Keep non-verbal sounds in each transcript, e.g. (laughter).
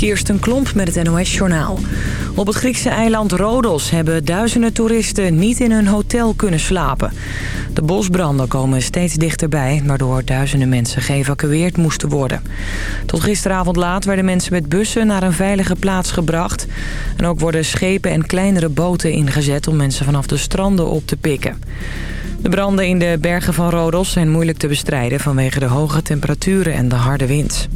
Kirsten Klomp met het NOS-journaal. Op het Griekse eiland Rodos hebben duizenden toeristen niet in hun hotel kunnen slapen. De bosbranden komen steeds dichterbij, waardoor duizenden mensen geëvacueerd moesten worden. Tot gisteravond laat werden mensen met bussen naar een veilige plaats gebracht. En ook worden schepen en kleinere boten ingezet om mensen vanaf de stranden op te pikken. De branden in de bergen van Rodos zijn moeilijk te bestrijden vanwege de hoge temperaturen en de harde wind.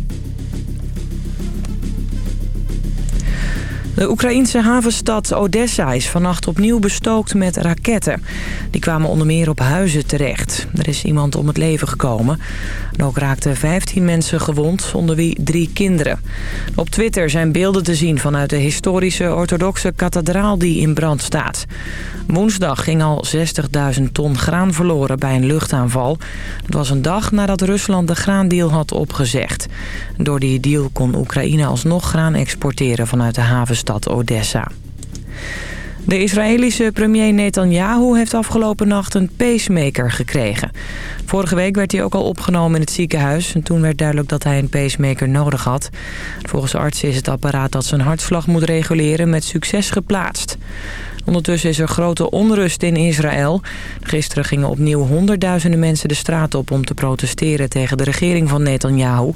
De Oekraïense havenstad Odessa is vannacht opnieuw bestookt met raketten. Die kwamen onder meer op huizen terecht. Er is iemand om het leven gekomen. En ook raakten 15 mensen gewond, onder wie drie kinderen. Op Twitter zijn beelden te zien vanuit de historische orthodoxe kathedraal die in brand staat. Woensdag ging al 60.000 ton graan verloren bij een luchtaanval. Het was een dag nadat Rusland de graandeal had opgezegd. Door die deal kon Oekraïne alsnog graan exporteren vanuit de havenstad Odessa. De Israëlische premier Netanyahu heeft afgelopen nacht een pacemaker gekregen. Vorige week werd hij ook al opgenomen in het ziekenhuis... en toen werd duidelijk dat hij een pacemaker nodig had. Volgens artsen is het apparaat dat zijn hartslag moet reguleren met succes geplaatst. Ondertussen is er grote onrust in Israël. Gisteren gingen opnieuw honderdduizenden mensen de straat op... om te protesteren tegen de regering van Netanyahu.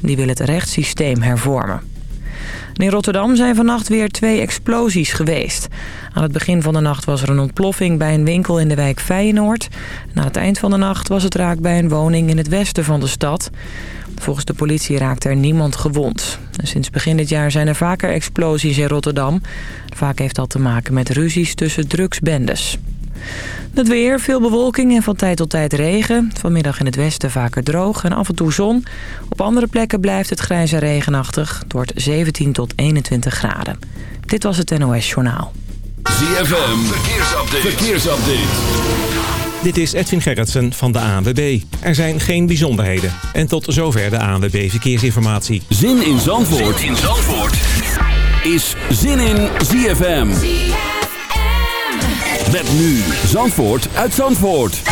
Die wil het rechtssysteem hervormen. In Rotterdam zijn vannacht weer twee explosies geweest. Aan het begin van de nacht was er een ontploffing bij een winkel in de wijk Feyenoord. Na het eind van de nacht was het raak bij een woning in het westen van de stad. Volgens de politie raakte er niemand gewond. sinds begin dit jaar zijn er vaker explosies in Rotterdam. Vaak heeft dat te maken met ruzies tussen drugsbendes. Het weer, veel bewolking en van tijd tot tijd regen. Vanmiddag in het westen vaker droog en af en toe zon. Op andere plekken blijft het grijs en regenachtig. Het wordt 17 tot 21 graden. Dit was het NOS Journaal. ZFM, verkeersupdate. verkeersupdate. Dit is Edwin Gerritsen van de ANWB. Er zijn geen bijzonderheden. En tot zover de ANWB Verkeersinformatie. Zin in Zandvoort, zin in Zandvoort. is Zin in ZFM. Met nu Zandvoort uit Zandvoort.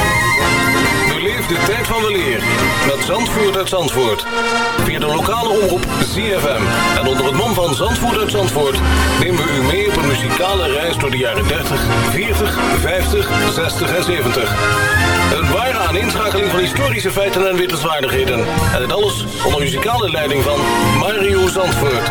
Beleef de tijd van de leer met Zandvoort uit Zandvoort. Via de lokale omroep ZFM. En onder het mom van Zandvoort uit Zandvoort... nemen we u mee op een muzikale reis door de jaren 30, 40, 50, 60 en 70. Een ware aaninschakeling van historische feiten en wittelswaardigheden. En het alles onder muzikale leiding van Mario Zandvoort.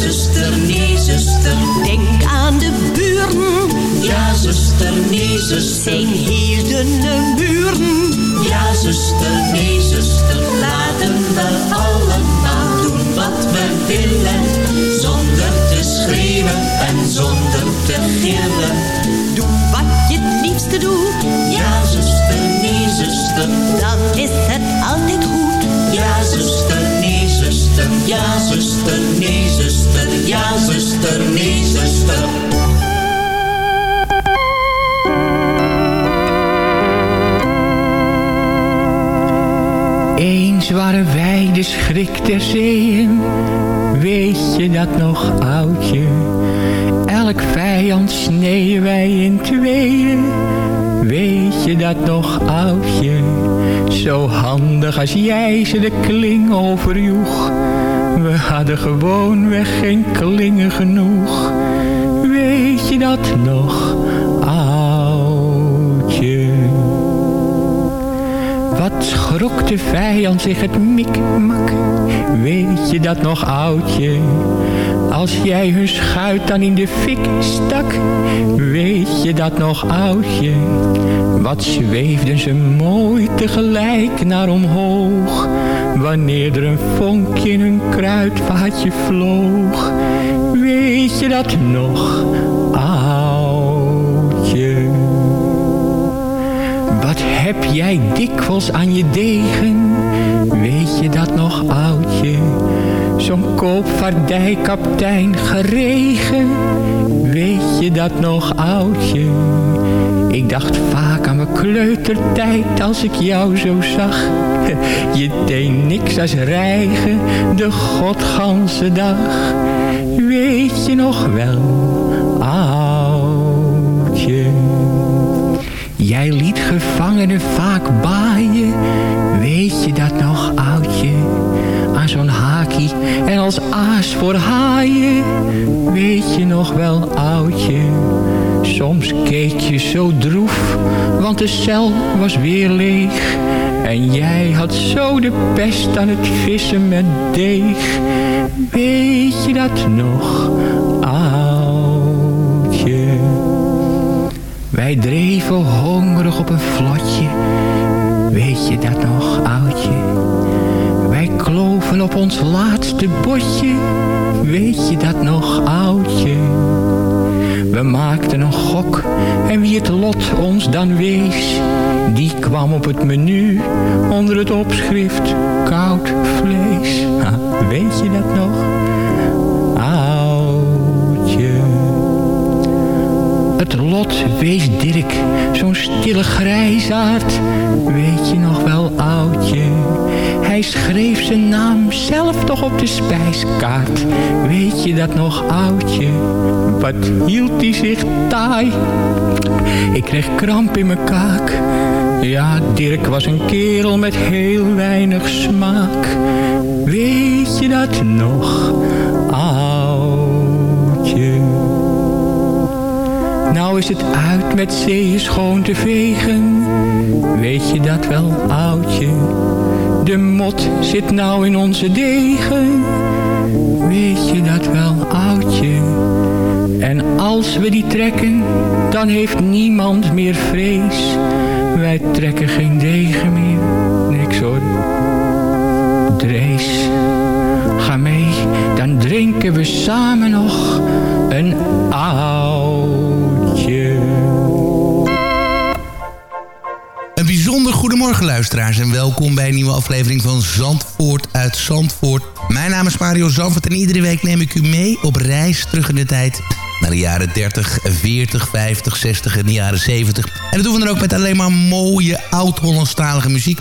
Zuster, nee, zuster. Denk aan de buren. Ja, zuster, nee, zuster. Zijn hier de buren. Ja, zuster, nee, zuster. Als jij ze de kling overjoeg, we hadden gewoonweg geen klingen genoeg. Weet je dat nog, Schrok de vijand zich het mikmak, weet je dat nog oudje? Als jij hun schuit dan in de fik stak, weet je dat nog oudje? Wat zweefden ze mooi tegelijk naar omhoog, wanneer er een vonkje in een kruidvaatje vloog. Weet je dat nog, oudje? Heb jij dikwijls aan je degen? Weet je dat nog, oudje? Zo'n koopvaardijkaptein geregen. Weet je dat nog, oudje? Ik dacht vaak aan mijn kleutertijd als ik jou zo zag. (laughs) Je deed niks als rijgen de godganse dag. Weet je nog wel, gevangenen vaak baaien. Weet je dat nog, oudje? Aan zo'n hakie en als aas voor haaien. Weet je nog wel, oudje? Soms keek je zo droef, want de cel was weer leeg. En jij had zo de pest aan het vissen met deeg. Weet je dat nog, oudje? Wij dreven hongerig op een vlotje. Weet je dat nog, oudje? Wij kloven op ons laatste botje. Weet je dat nog, oudje? We maakten een gok en wie het lot ons dan wees, die kwam op het menu onder het opschrift koud vlees. Weet je dat nog? Het lot wees Dirk, zo'n stille grijsaard. Weet je nog wel, oudje? Hij schreef zijn naam zelf toch op de spijskaart. Weet je dat nog, oudje? Wat hield hij zich taai? Ik kreeg kramp in mijn kaak. Ja, Dirk was een kerel met heel weinig smaak. Weet je dat nog, is het uit met zeeën schoon te vegen. Weet je dat wel, oudje? De mot zit nou in onze degen. Weet je dat wel, oudje? En als we die trekken, dan heeft niemand meer vrees. Wij trekken geen degen meer, niks hoor. Drees, ga mee, dan drinken we samen nog een en welkom bij een nieuwe aflevering van Zandvoort uit Zandvoort. Mijn naam is Mario Zandvoort en iedere week neem ik u mee op reis terug in de tijd naar de jaren 30, 40, 50, 60 en de jaren 70. En dat doen we dan ook met alleen maar mooie oud-Hollandstalige muziek.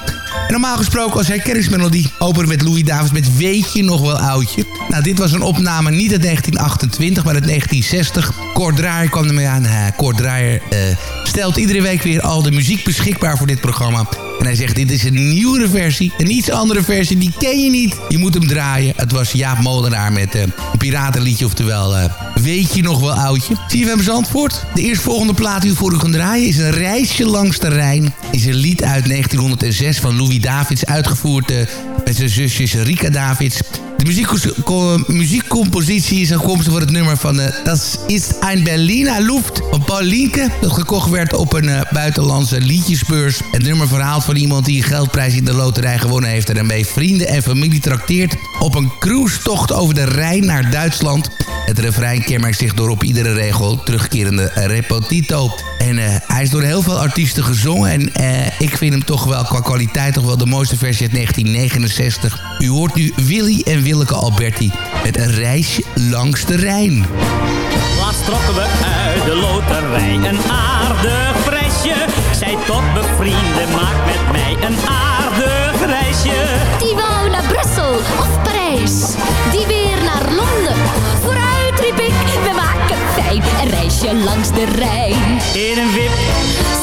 En normaal gesproken als herkenningsmelodie openen met Louis Davids met Weet je nog wel oudje? Nou, dit was een opname niet uit 1928, maar uit 1960. Kort Draaier kwam ermee aan. Kort Draaier uh, stelt iedere week weer al de muziek beschikbaar voor dit programma. En hij zegt, dit is een nieuwere versie. Een iets andere versie, die ken je niet. Je moet hem draaien. Het was Jaap Molenaar met uh, een piratenliedje, oftewel... Uh, weet je nog wel, oudje? CFM Zandvoort. De eerstvolgende plaat die u voor u kan draaien is een reisje langs de Rijn. Is een lied uit 1906 van Louis Davids, uitgevoerd uh, met zijn zusjes Rika Davids. De muziekcompositie is afkomstig voor het nummer van... Uh, dat is ein Berliner Luft van Paul Lienke. Dat gekocht werd op een uh, buitenlandse liedjesbeurs. Het nummer verhaalt van iemand die een geldprijs in de loterij gewonnen heeft... en daarmee vrienden en familie trakteert op een cruisetocht over de Rijn naar Duitsland. Het refrein kenmerkt zich door op iedere regel terugkerende repetito. En uh, hij is door heel veel artiesten gezongen. En ik vind hem toch wel qua kwaliteit toch wel de mooiste versie uit 1969. U hoort nu Willy en Willeke Alberti met een reisje langs de Rijn. Laatst trokken we uit de loterij een aardig prijsje. Zij tot bevrienden, maak met mij een aardig reisje. Die wou naar Brussel of Parijs, die weer naar Londen. Vooruit riep ik, we maken fijn een reisje langs de Rijn. In een wip,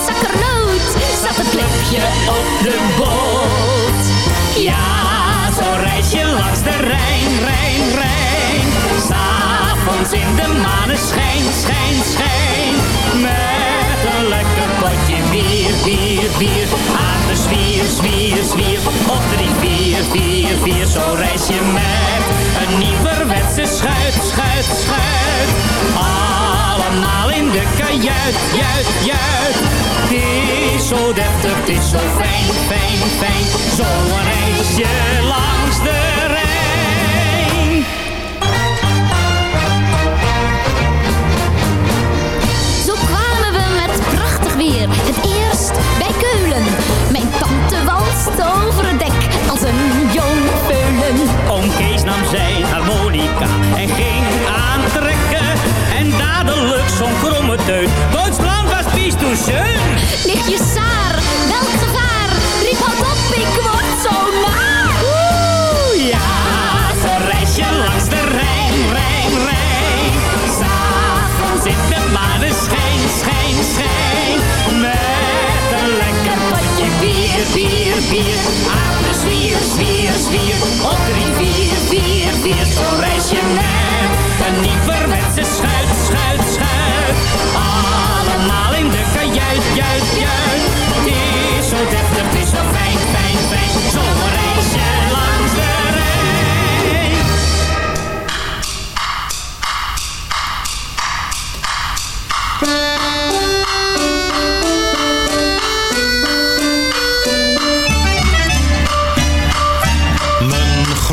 zakkernoot, zat een klepje op de boot. Ja, Rijn, Rijn, Rijn. S'avonds in de maneschijn, schijn, schijn. Met een lekker potje bier, bier, bier. Aan de zwier, zwier, zwier. Op drie, vier, vier, vier. Zo reis je met een nieuwerwetse schuit, schuit, schuit. Allemaal in de kajuit, juit, juit. Het is zo deftig, het is zo fijn, fijn, fijn. Zo'n reisje weer. Het eerst bij Keulen. Mijn tante walst over het dek als een jonge peulen. Oom Kees nam zijn harmonica en ging aantrekken. En dadelijk zo'n kromme teut. Duitsland was vies toen. Ligt je saar, welk gevaar? Riep al op, ik word zo. Oeh, ja, ze reis je langs de Rijn, Rijn, Rijn. Zitten maar de maneschijn, schijn. Lang bier. Aan de zwier, zwier, zwier. Op drie, vier, vier, vier. Zo reis je met een nieuwerwetse schuit, schuit, schuit. Allemaal in de kajuit, juit, juit. Het is zo deftig, het is zo fijn, fijn, fijn. Zo reis je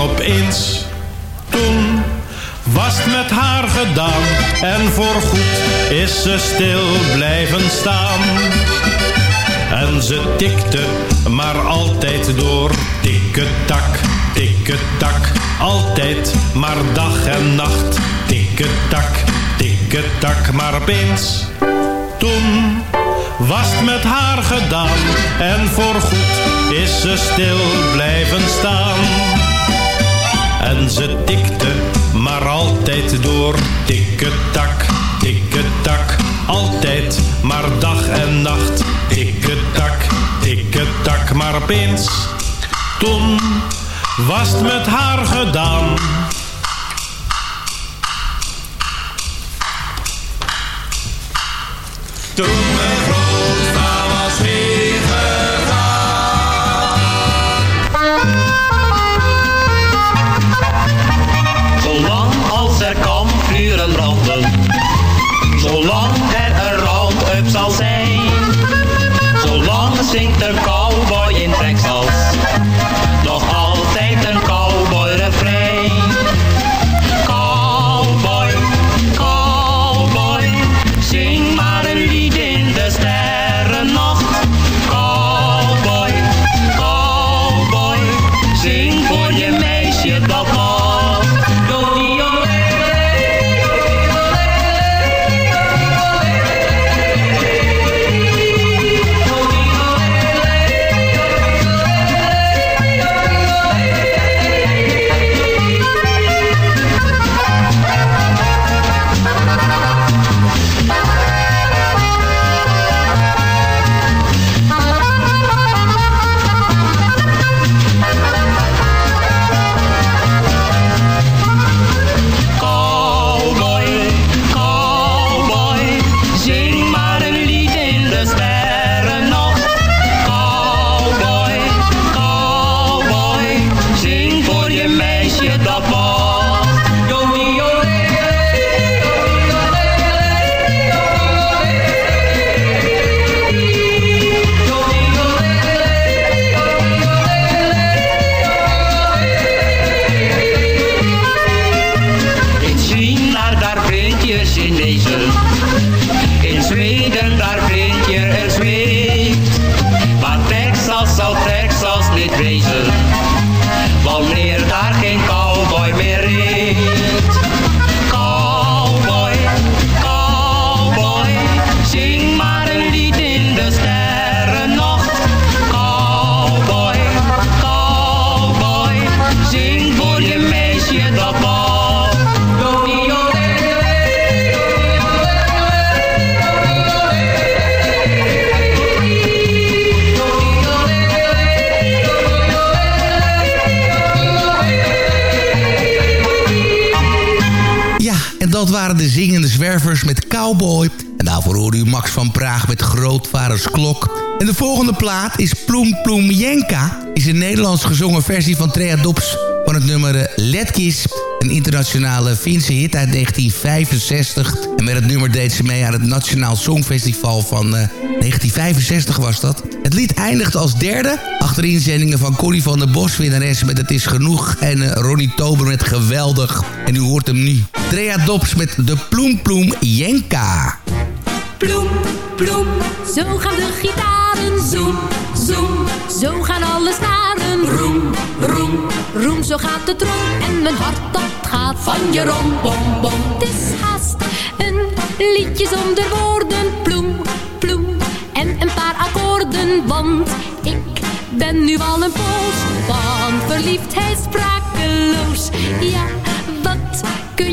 Opeens, toen was het met haar gedaan en voorgoed is ze stil blijven staan. En ze tikte maar altijd door, tikketak, tikketak, altijd maar dag en nacht, tikketak, tikketak, maar opeens, toen was het met haar gedaan en voorgoed is ze stil blijven staan. En ze tikte maar altijd door, tikketak, tikketak, altijd maar dag en nacht, tikketak, tikketak, maar opeens, toen was het met haar gedaan. Toen En de volgende plaat is Ploem Ploem Jenka. Is een Nederlands gezongen versie van Trea Dops van het nummer eh, Letkis. Een internationale Finse hit uit 1965. En met het nummer deed ze mee aan het Nationaal Songfestival van uh, 1965 was dat. Het lied eindigt als derde. Achter inzendingen van Connie van der Bos, winnares met Het is Genoeg. En uh, Ronnie Tober met Geweldig. En u hoort hem nu. Trea Dops met de Ploem Ploem Jenka. Ploem, zo gaan de gitaren. Zoem, zoem, zo gaan alle staren. Roem, roem, roem, zo gaat de trom. En mijn hart dat gaat van je rom, bom, bom. Het is haast een liedje zonder woorden. Ploem, ploem, en een paar akkoorden. Want ik ben nu al een poos van verliefdheid sprakeloos. Ja,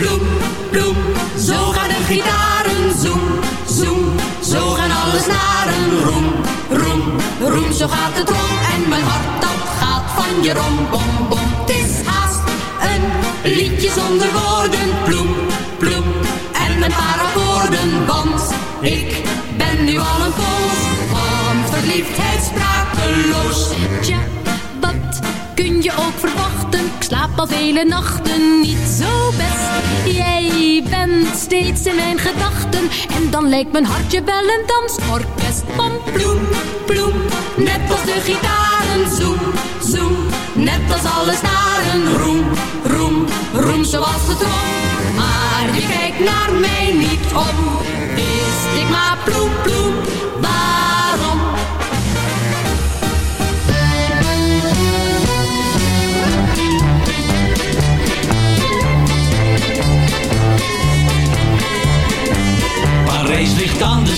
Bloem, bloem, zo gaan de gitaren. Zoem, zoem, zo gaan alle snaren. Roem, roem, roem, zo gaat het rond. En mijn hart dat gaat van je rom, bom, bom. Het is haast een liedje zonder woorden. Bloem, al vele nachten niet zo best. Jij bent steeds in mijn gedachten. En dan lijkt mijn hartje wel een dansorkest. Van ploem, ploem, net als de gitaren. Zoem, zoem, net als alle staren. Roem, roem, roem zoals de trom. Maar je kijkt naar mij niet om. Wist ik maar ploem, ploem,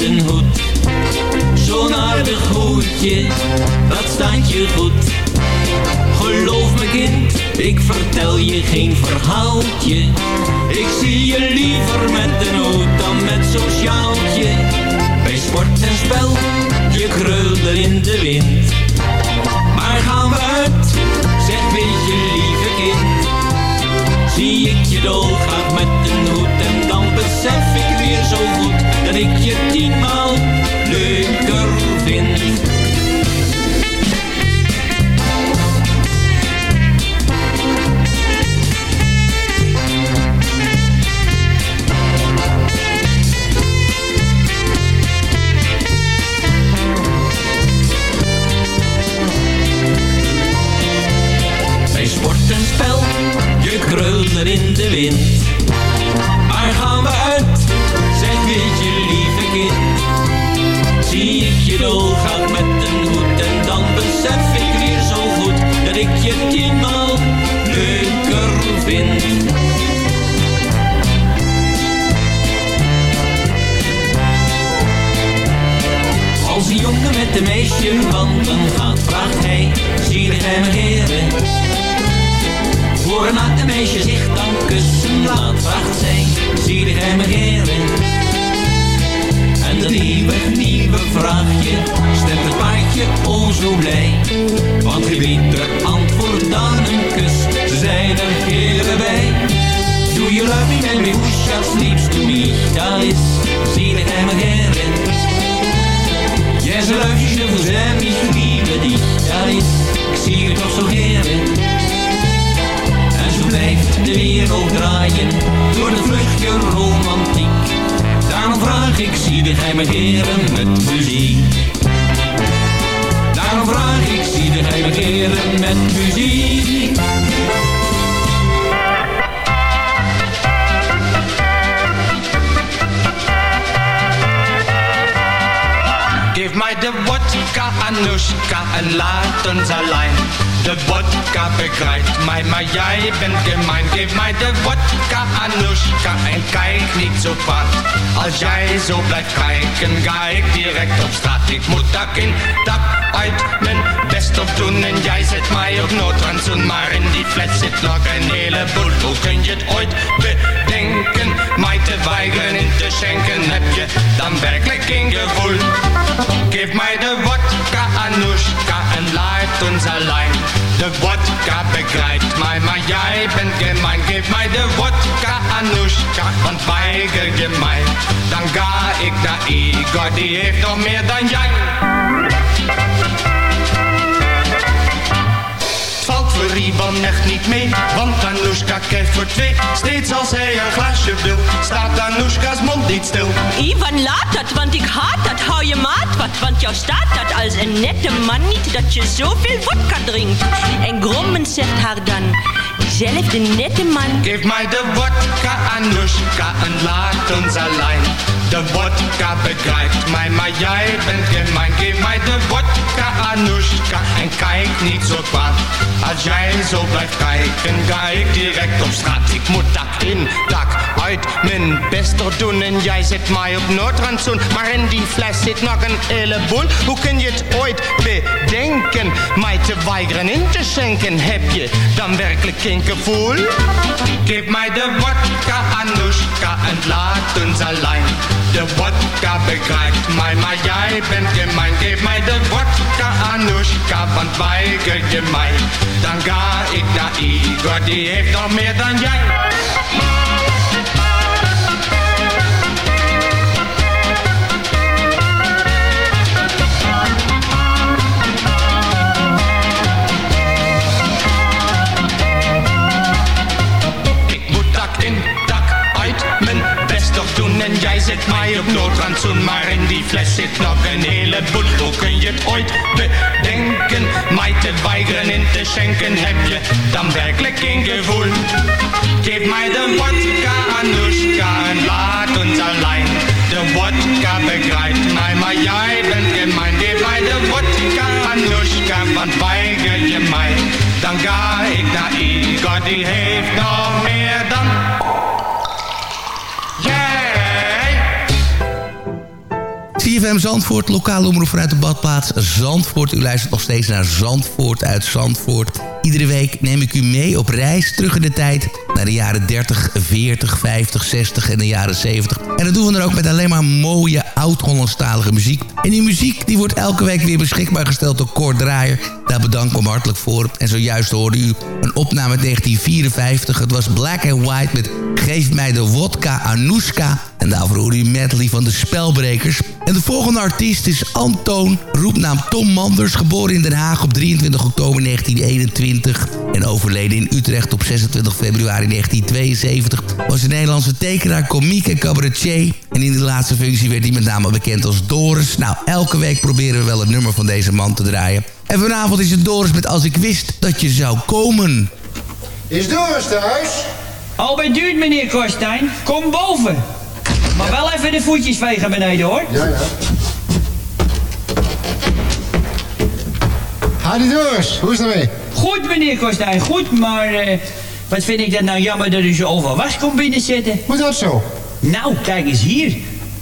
een hoed. Zo'n aardig hoedje, dat staat je goed. Geloof me kind, ik vertel je geen verhaaltje. Ik zie je liever met een hoed dan met zo'n sjaaltje. Bij sport en spel, je krulde in de wind. Maar gaan we uit, zeg weet je Geef mij de vodka, Anushka, en laat ons alleen. De vodka begrijpt mij, maar jij bent gemein. Geef mij de vodka, Anushka, en kijk niet zo kwaad. Als jij zo blijft kijken, ga ik direct op straat. Ik moet dak in, dak uit, mijn best op doen. En jij zet mij op noodrandzoen, maar in die fles zit nog een heleboel. Hoe kun je het ooit bedenken, mij te weigeren in te schenken? Heb je dan werkelijk geen gevoel? Geef mij de vodka, Anushka, en laat ons alleen. De mij, maar jij bent gemein. Mij de vodka, Anushka, want weiger je mij. Dan ga ik naar Igor, die heeft nog meer dan jij. Ivan echt niet mee, want Anushka kijkt voor twee. Steeds als hij een glaasje wil, staat Anushka's mond niet stil. Ivan, laat dat, want ik haat dat. Hou je maat wat, want jou staat dat als een nette man niet dat je zoveel vodka drinkt. En grommend zegt haar dan, diezelfde nette man. Geef mij de vodka, Anushka, en laat ons alleen. De vodka begrijpt mij, maar jij bent gemein. Geef mij de vodka, Anushka, en kijk niet zo kwaad. Als jij zo blijft kijken, ga ik direct op straat. Ik moet dak in, dak uit, mijn best er doen. En jij zet mij op noodrandzoen. Maar in die fles zit nog een heleboel. Hoe kun je het ooit bedenken? Mij te weigeren in te schenken. Heb je dan werkelijk geen gevoel? Geef mij de vodka, Anushka, en laat ons alleen. De vodka begrijpt mij, maar jij bent gemein. Geef mij de vodka, Anushka, want weiger je mij. Dan ga ik naar Igor, die heeft nog meer dan jij. Zet mij op noodrandzoen. Maar in die fles zit nog een heleboel. Hoe kun je bedenken? Mij te weigeren in te schenken, heb je dan werkelijk geen gevoel? Geef mij de vodka, Anushka, en laat ons alleen. De vodka begrijpt mij, maar jij bent gemein. Geef mij de vodka, Anushka, want weiger je mij. Dan ga ik naar Igor, die heeft nog meer dan... CFM Zandvoort, lokale omroep vanuit de badplaats Zandvoort. U luistert nog steeds naar Zandvoort uit Zandvoort. Iedere week neem ik u mee op reis terug in de tijd... naar de jaren 30, 40, 50, 60 en de jaren 70. En dat doen we dan ook met alleen maar mooie oud-Hollandstalige muziek. En die muziek die wordt elke week weer beschikbaar gesteld door Kort Draaier. Daar bedank ik hem hartelijk voor. En zojuist hoorde u een opname uit 1954. Het was Black and White met Geef mij de wodka Anoushka. En daarvoor hoorde u medley van de Spelbrekers. En de volgende artiest is Antoon, roepnaam Tom Manders... geboren in Den Haag op 23 oktober 1921... en overleden in Utrecht op 26 februari 1972... was een Nederlandse tekenaar, komiek en cabaretier... en in de laatste functie werd hij met name bekend als Doris. Nou, elke week proberen we wel het nummer van deze man te draaien. En vanavond is het Doris met Als ik wist dat je zou komen. Is Doris thuis? Al bij duurt, meneer Korstijn. Kom boven. Maar wel even de voetjes vegen beneden, hoor. Ja, ja. Hadi Doris, hoe is het ermee? Goed, meneer Korstijn, goed, maar... eh, wat vind ik dat nou jammer dat u zo overwas komt binnenzitten. Hoe dat zo? Nou, kijk eens hier.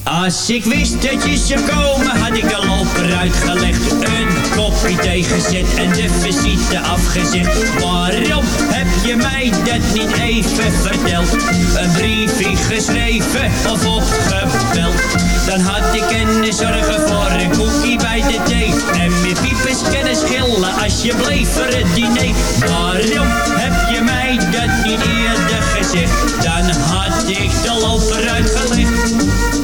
Als ik wist dat je zou komen, had ik de loper uitgelegd. Een kopje thee gezet en de visite afgezegd. Waarom heb je mij dat niet even verteld? Een briefje geschreven of opgebeld? Dan had ik kunnen zorgen voor een koekie bij de thee. En mijn piepers kunnen schillen als je bleef voor het diner. Waarom heb je mij dat niet eerder gezegd? Dan had ik de loper uitgelegd.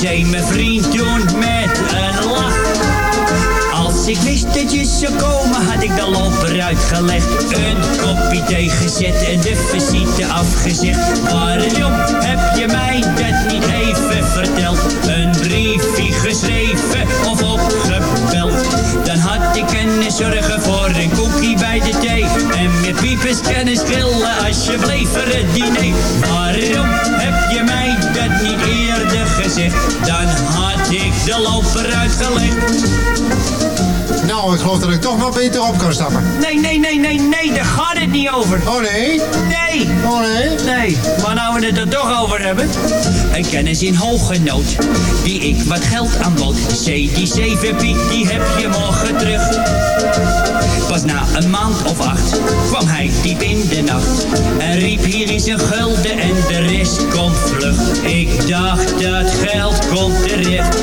zei mijn vriend toen met een lach. Als ik wist dat je zou komen, had ik de loper uitgelegd. Een kopje thee gezet en de visite afgezegd. Waarom heb je mij dat niet even verteld? Een briefje geschreven of opgebeld? Dan had ik kunnen zorgen voor een koekie bij de thee. En mijn piepers kunnen schillen alsjeblieft voor het diner. Waarom Dan had ik de loper uitgelegd. Nou, ik geloof dat ik toch maar beter op kan stappen. Nee, nee, nee, nee, nee, niet over. Oh nee? Nee. Oh nee? Nee, maar nou we het er toch over hebben. Een kennis in hoge nood, die ik wat geld aanbood. Zei die zeven piek, die heb je morgen terug. Pas na een maand of acht kwam hij diep in de nacht. En riep hier is een gulden en de rest komt vlug. Ik dacht dat geld komt terecht.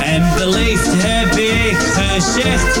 En beleefd heb ik gezegd.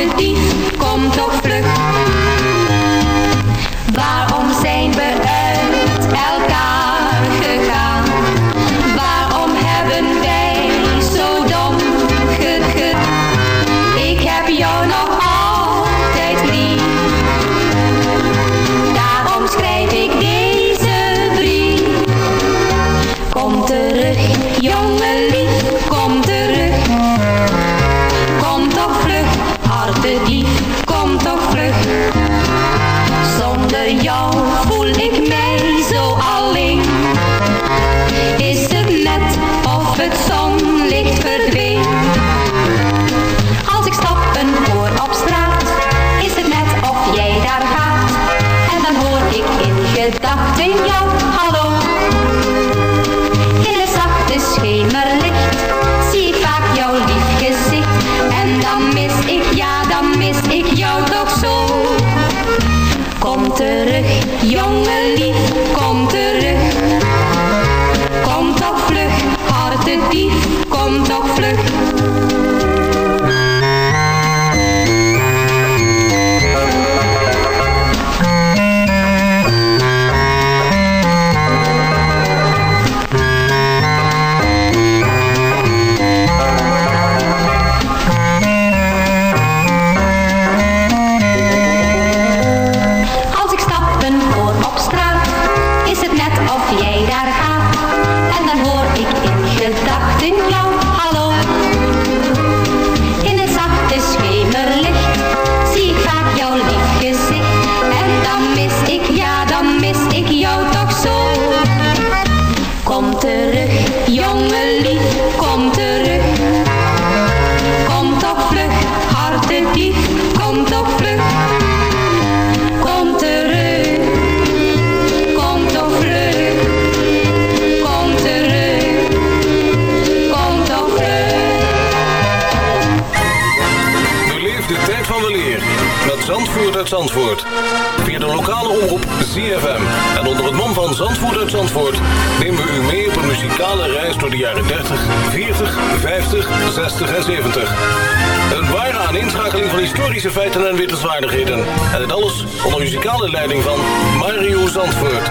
Hartedief, kom de jaren 30, 40, 50, 60 en 70. Een ware aaninschakeling van historische feiten en wittelswaardigheden. En het alles onder muzikale leiding van Mario Zandvoort.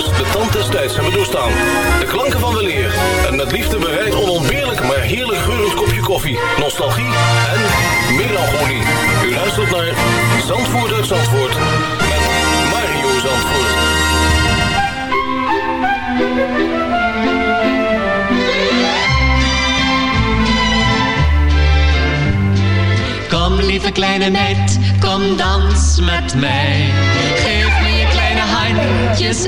de tand des tijds hebben doorstaan. De klanken van weleer en met liefde bereid onontbeerlijk maar heerlijk geurend kopje koffie, nostalgie en melancholie. U luistert naar Zandvoort uit Zandvoort met Mario Zandvoort. Kom lieve kleine meid, kom dans met mij. Geef me je kleine handjes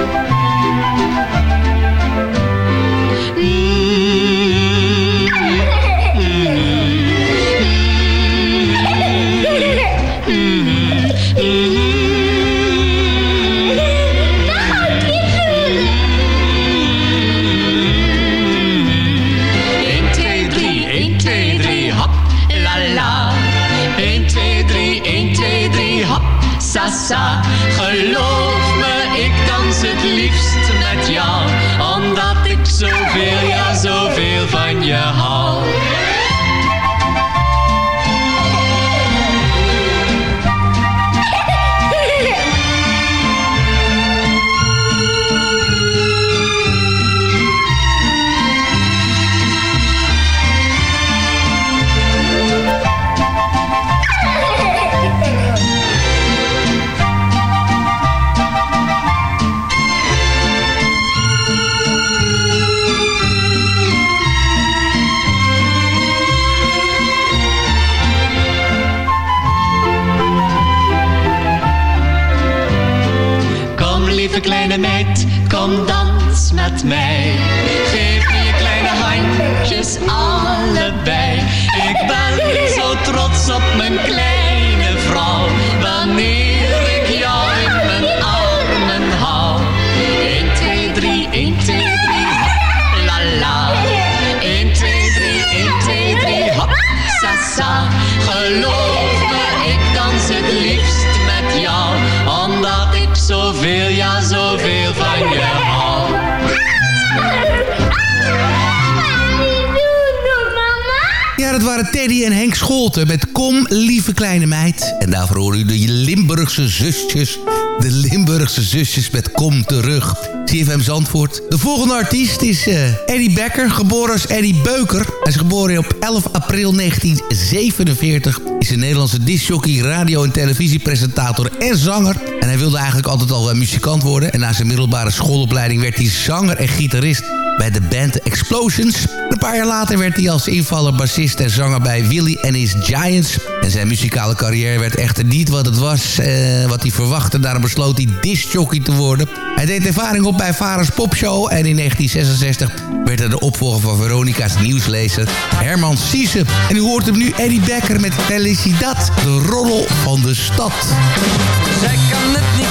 Dat waren Teddy en Henk Scholten met Kom, lieve kleine meid. En daarvoor horen u de Limburgse zusjes. De Limburgse zusjes met Kom terug. CFM Zandvoort. De volgende artiest is eh, Eddie Becker, geboren als Eddie Beuker. Hij is geboren op 11 april 1947. Is een Nederlandse discjockey, radio- en televisiepresentator en zanger. En hij wilde eigenlijk altijd al eh, muzikant worden. En na zijn middelbare schoolopleiding werd hij zanger en gitarist bij de band Explosions. Een paar jaar later werd hij als invaller, bassist en zanger bij Willy and His Giants. En zijn muzikale carrière werd echter niet wat het was, eh, wat hij verwachtte. Daarom besloot hij discjockey te worden. Hij deed ervaring op bij Varens Popshow en in 1966 werd hij de opvolger van Veronica's nieuwslezer Herman Siese. En u hoort hem nu Eddie Becker met Felicidad, de roddel van de stad. Zij kan het niet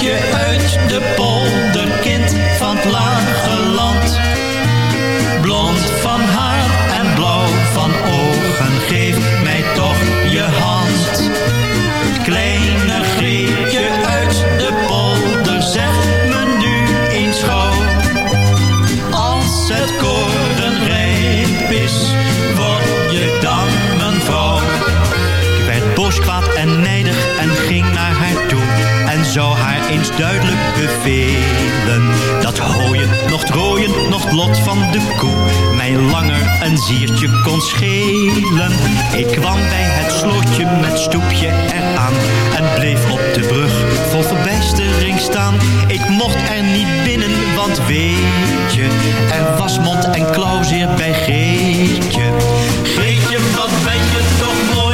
Je uit de pol. van de koe mij langer een ziertje kon schelen. Ik kwam bij het slootje met stoepje eraan en bleef op de brug vol verbijstering staan. Ik mocht er niet binnen, want weet je, er was mond en klauwzeer bij Geetje. Geetje, wat ben je toch mooi.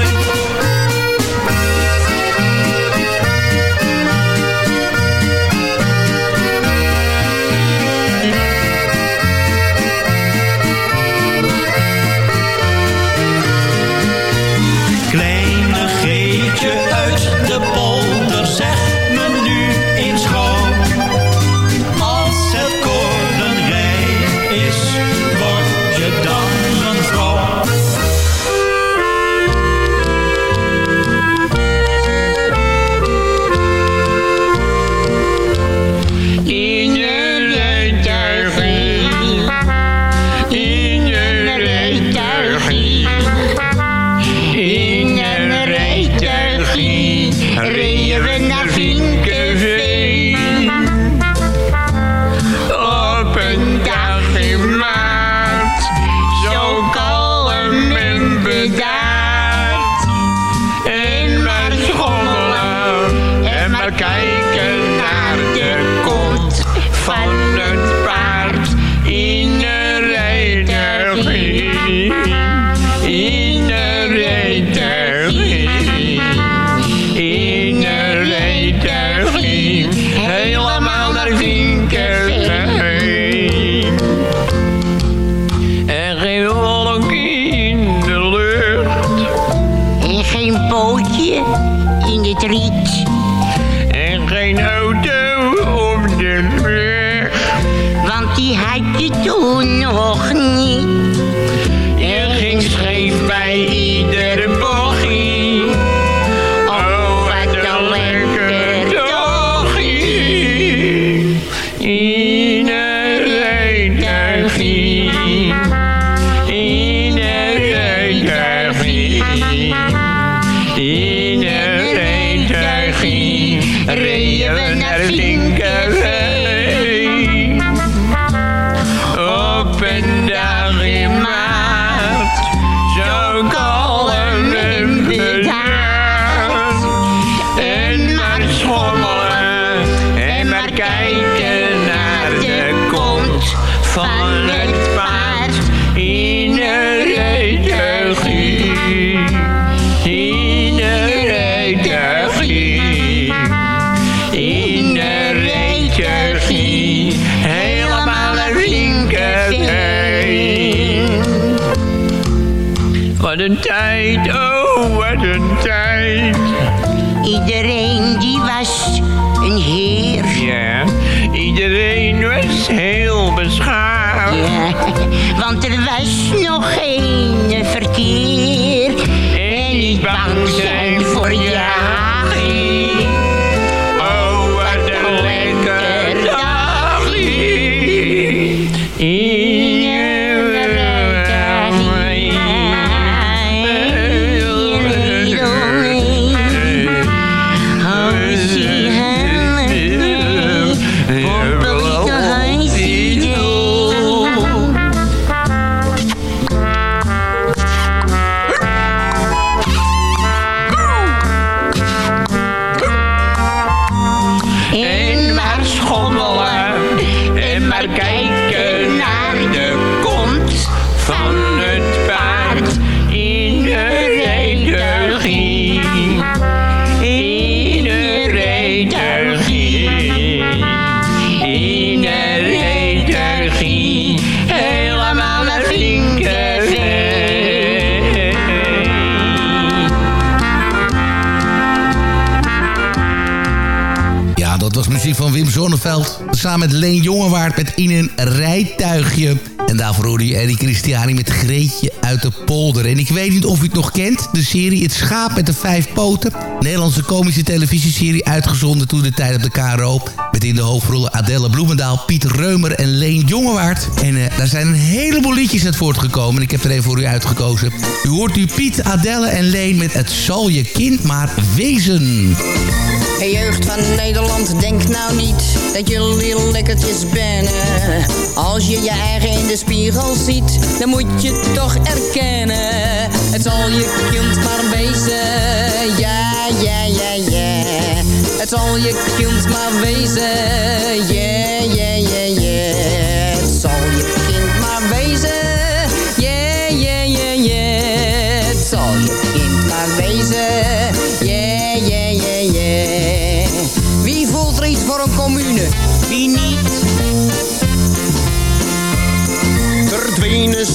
van het paard in de reetergie. In de reetergie. In de reetergie. Helemaal een linkerbeen. Wat een tijd, oh wat een tijd. Samen met Leen Jongewaard met In een rijtuigje. En daarvoor hoorde je Eddie Christiani met Greetje uit de polder. En ik weet niet of u het nog kent. De serie Het Schaap met de Vijf Poten. Nederlandse komische televisieserie uitgezonden toen de tijd op de KRO. Met in de hoofdrollen Adelle Bloemendaal, Piet Reumer en Leen Jongewaard. En eh, daar zijn een heleboel liedjes uit voortgekomen. En ik heb er even voor u uitgekozen. U hoort nu Piet, Adelle en Leen met Het zal je kind maar wezen. Hey jeugd van Nederland, denk nou niet dat jullie lekkertjes bent. Als je je eigen in de spiegel ziet, dan moet je toch erkennen. Het zal je kind maar wezen, ja, ja, ja, ja. Het zal je kind maar wezen, ja, ja, ja, ja.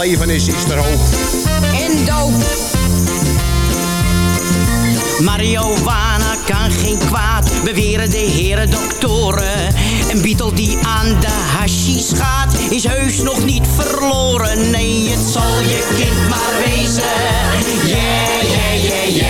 Leven is, er hoop. En doop. Marihuana kan geen kwaad, beweren de heren doktoren. Een Beatle die aan de hashish gaat, is heus nog niet verloren. Nee, het zal je kind maar wezen. Yeah, yeah, yeah, yeah.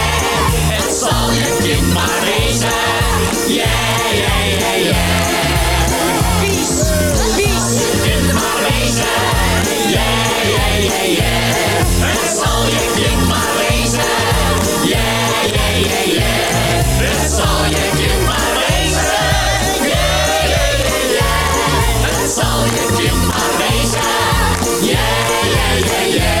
zal kind. Yeah, yeah, yeah, yeah. Yeah, yeah, yeah, yeah. Je kind maar wezen. Yeah, yeah, yeah, yeah. Yeah, yeah, yeah, yeah. Yeah, yeah, yeah, yeah.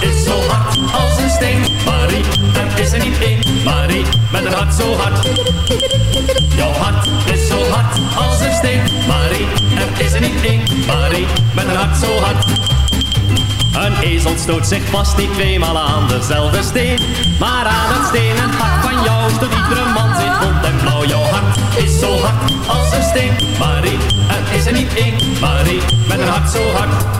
is zo hard als een steen, Marie, er is er niet één, Marie, met een hart zo hard. Jouw hart is zo hard als een steen, Marie, er is er niet één, Marie, met een hart zo hard. Een ezel stoot zich vast niet tweemaal aan dezelfde steen, maar aan het stenen hart van jou stoot iedere man zich rond en blauw. Jouw hart is zo hard als een steen, Marie, er is er niet één, Marie, met een hart zo hard.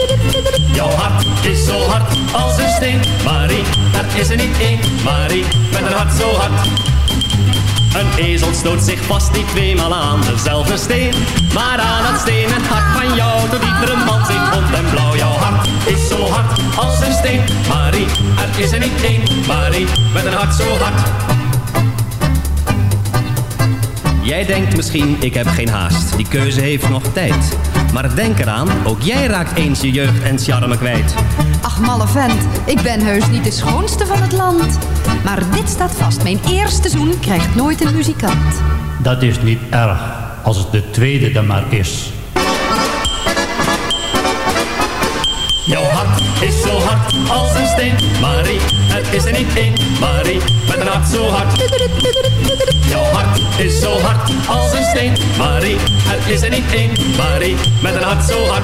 Jouw hart is zo hard als een steen, Marie, het is er niet één, Marie, met een hart zo hard. Een ezel stoot zich vast niet tweemaal aan dezelfde steen, maar aan het stenen hart van jou doet iedere man zich rond en blauw. Jouw hart is zo hard als een steen, Marie, er is er niet één, Marie, met een hart zo hard. Jij denkt misschien, ik heb geen haast. Die keuze heeft nog tijd. Maar denk eraan, ook jij raakt eens je jeugd en charme kwijt. Ach, malle vent, ik ben heus niet de schoonste van het land. Maar dit staat vast, mijn eerste zoen krijgt nooit een muzikant. Dat is niet erg, als het de tweede dan maar is. Jouw hart is zo hard als een steen, Marie, er is er niet één, Marie, met een hart zo hard. Is zo hard als een steen, Marie, er is er niet één, Marie, met een hart zo hard.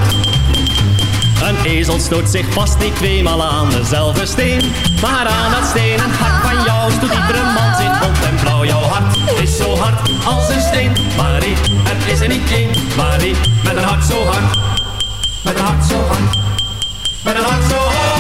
Een ezel stoot zich vast niet tweemaal aan dezelfde steen, maar aan dat stenen hart van jou stoot iedere man zich rond en blauw. Jouw hart is zo hard als een steen, Marie, er is er niet één, Marie, met een hart zo hard, met een hart zo hard. Met een hart zo hard.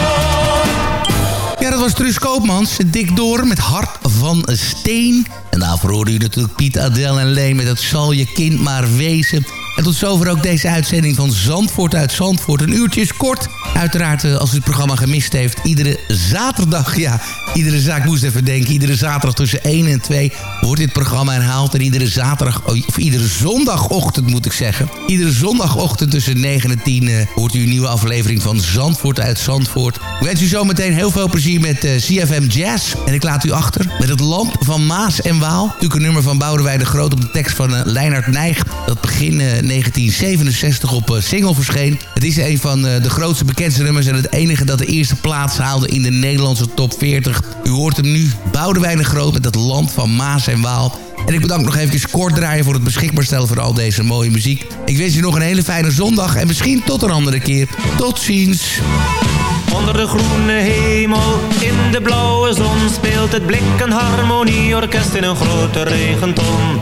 Ja, dat was Truus Koopmans. Dik door met Hart van Steen. En daarvoor hoorde u natuurlijk Piet, Adel en Leen met Het zal je kind maar wezen. En tot zover ook deze uitzending van Zandvoort uit Zandvoort. Een uurtje is kort. Uiteraard, eh, als u het programma gemist heeft, iedere zaterdag, ja, iedere zaak moest even denken. Iedere zaterdag tussen 1 en 2 wordt dit programma herhaald. En iedere zaterdag, of iedere zondagochtend moet ik zeggen. Iedere zondagochtend tussen 9 en 10 uh, hoort u een nieuwe aflevering van Zandvoort uit Zandvoort. Ik wens u zometeen heel veel plezier met uh, CFM Jazz. En ik laat u achter met het lamp van Maas en Waal. Natuurlijk een nummer van Boudewijn de Groot op de tekst van uh, Leinhard Nijg. Dat begin 1967 op single verscheen. Het is een van de grootste bekendste nummers en het enige dat de eerste plaats haalde in de Nederlandse top 40. U hoort hem nu, Boudewijn de Groot met het land van Maas en Waal. En ik bedank nog even kort draaien voor het beschikbaar stellen van al deze mooie muziek. Ik wens je nog een hele fijne zondag en misschien tot een andere keer. Tot ziens. Onder de groene hemel, in de blauwe zon speelt het blik een harmonieorkest in een grote regenton.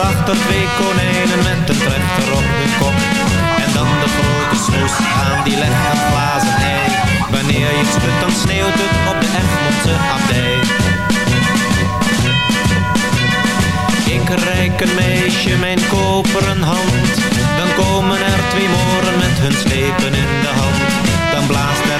Daarachter twee konijnen met een trechter op de kop. En dan de grote snoes aan die legt een glazen ei. Wanneer je schudt dan sneeuwt het op de Egmondse abdij. Ik reik een meisje mijn koperen hand. Dan komen er twee moren met hun slepen in de hand. Dan blaast er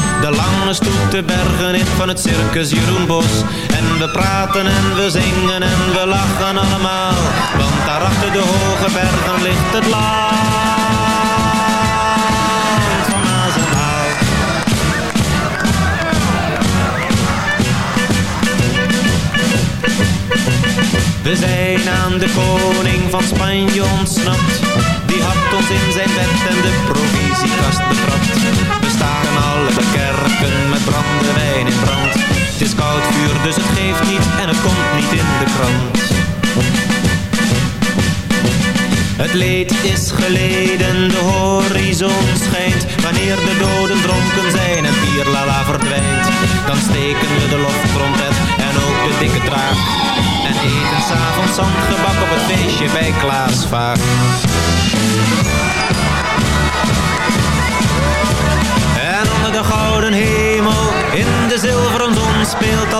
de lange stoet de bergen in van het circus Jeroen Bos. En we praten en we zingen en we lachen allemaal. Want daarachter de hoge bergen ligt het land We zijn aan de koning van Spanje ontsnapt. Die had ons in zijn bed en de provisiekast betrapt. Staren alle kerken met brandewijn in brand. Het is koud vuur, dus het geeft niet en het komt niet in de krant. Het leed is geleden, de horizon schijnt Wanneer de doden dronken zijn en lala verdwijnt Dan steken we de loftrompet en ook de dikke traag En eten s'avonds zandgebak op het feestje bij Klaas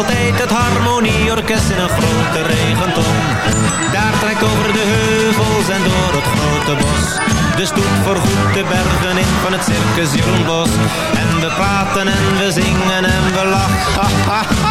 altijd het harmonieorkest in een grote regenton. Daar trekt over de heuvels en door het grote bos. De stoet voorgoed de bergen in van het circus Jeroen Bos. En we praten en we zingen en we lachen (laughs)